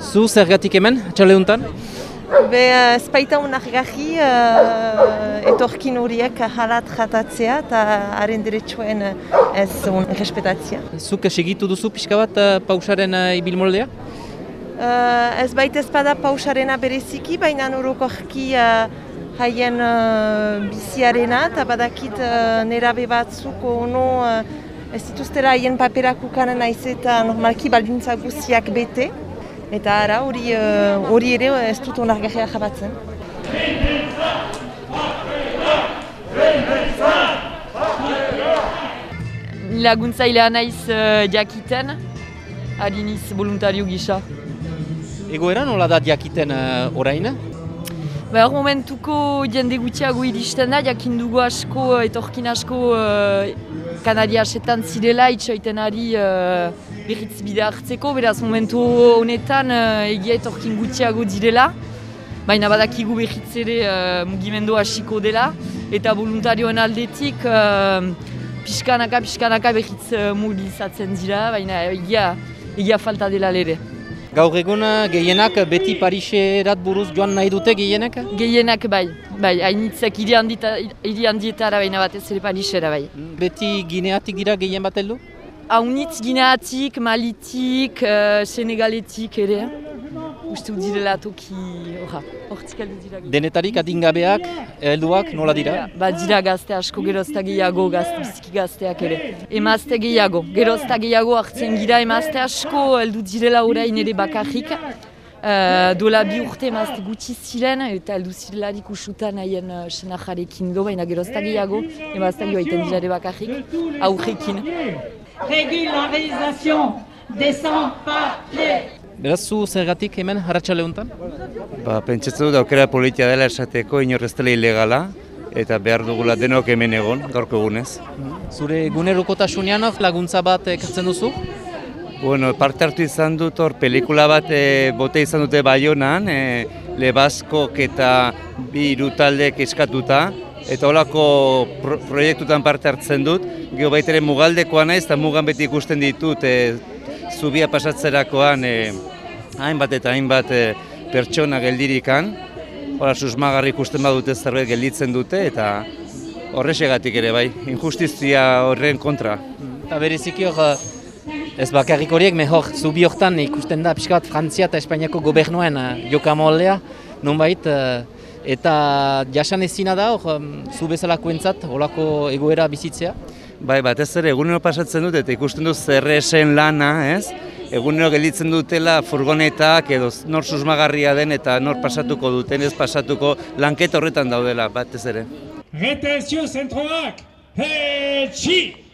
Zu zergatik hemen, txaleuntan? Be, ez baita unargarri uh, etorkin horiek halat jatatzea eta haren diretsuen ez un errespetatzea. Zuk segitu duzu pixka bat uh, pausaren uh, ibilmoldea? Uh, ez baita ez bada pausarena bereziki, baina nurokorki uh, haien uh, biziarena eta badakit uh, nerabe batzuk ono uh, ez dituztera haien paperak ukanen naiz eta normalki baldintza guztiak bete. Eta ara hori hori ere ez dut onargarria jabatzen. Laguntzailea naiz uh, jakiten, adiniz voluntario gisa. Egoera nola da jakiten uh, orain? Ba, hor momentuko jende gutxiago iristen da, jakin dugu asko, etorkin asko uh, Kanadia asetan zirela, itxoiten ari uh, berriz bide hartzeko, beraz momentu honetan uh, egia etorkin gutxiago direla, baina badakigu berriz ere uh, mugimendu hasiko dela, eta voluntarioen aldetik uh, pixkanaka, pixkanaka berriz uh, mobilizatzen dira, baina egia, egia falta dela lere. Gaur egun gehienak beti Pariserat buruz joan nahi dute gehienak? Gehienak bai, bai, hainitzek hiri handietara baina batez ere Parisera bai. Beti gineatik dira gehien bat heldu? Haunitz gineatik, malitik, uh, senegaletik ere. Uste direla toki horra, hortzik alde dira. Denetarik adingabeak, helduak nola dira? Ba dira gazte asko gerozta gehiago, gazte, biziki gazteak ere. Emazte gehiago, gerozta gehiago hartzen gira emazte asko heldu direla orain ere bakarrik. Uh, dola bi urte emazte gutxi ziren eta heldu zirelarik usutan haien uh, senajarekin do, baina gerozta gehiago emazte gehiago iten dira ere bakarrik, aurrekin. Regularizazio desan papier. Beraz, zu zergatik hemen harratxale honetan? Ba, pentsatzen dut aukera politia dela esateko inorrez dela ilegala eta behar dugula denok hemen egon, gaurko egunez. Zure gunerokotasunean laguntza bat ekartzen duzu? Bueno, parte hartu izan dut hor pelikula bat e, bote izan dute Baionan, e, Lebaskok eta bi irutaldek eskatuta, eta holako pro proiektutan parte hartzen dut. Gero baitere mugaldekoa naiz eta mugan beti ikusten ditut e, zubia pasatzerakoan e, hainbat eta hainbat e, pertsona geldirikan. Hora, susmagarri ikusten badute zerbait gelditzen dute eta horrexegatik ere bai, injustizia horren kontra. Eta bereziki hor, ez bakarrik horiek, mehor zubi hortan ikusten da pixka bat Frantzia eta Espainiako gobernuen jokamoldea, nonbait, eta jasan ezina da hor, um, zu bezalako entzat, holako egoera bizitzea? Bai, batez ere egunero pasatzen dut eta ikusten dut zerresen lana, ez? Egunero gelditzen dutela furgonetak edo nor susmagarria den eta nor pasatuko duten ez pasatuko lanketa horretan daudela batez ere. Retentzio zentroak, hetxi!